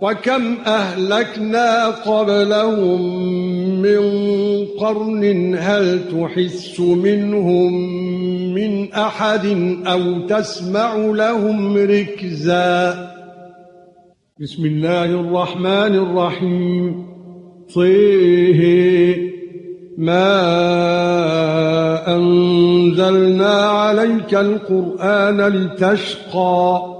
وَكَمْ أَهْلَكْنَا قَبْلَهُمْ مِنْ قَرْنٍ هَلْ تُحِسُّ مِنْهُمْ مِنْ أَحَدٍ أَوْ تَسْمَعُ لَهُمْ رِكْزًا؟ بسم الله الرحمن الرحيم. صيه ما أنزلنا عليك القرآن لتشقى.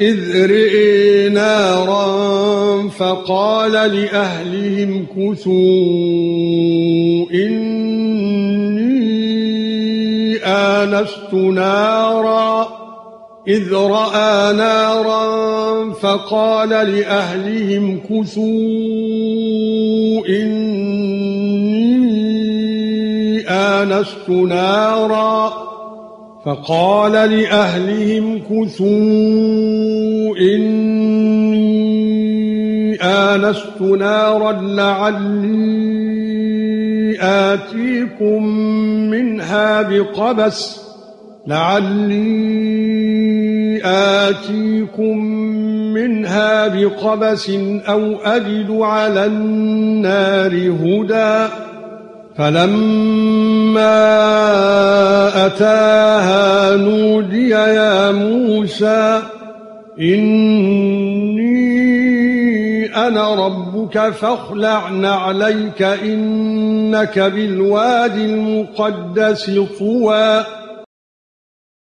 إِذْ رِئِي نَارًا فَقَالَ لِأَهْلِهِمْ كُثُوا إِنِّي آنَسْتُ نَارًا. إِذْ رَأَى نَارًا فَقَالَ لِأَهْلِهِمْ كُثُوا إِنِّي آنَسْتُ نَارًا. فقال لأهلهم كثوا إني آنست نارا لعلي آتيكم منها بقبس لعلي آتيكم منها بقبس أو أجد على النار هدى. فلما أتاها نودي يا موسى إني أنا ربك فاخلع عليك إنك بالوادي المقدس طوى.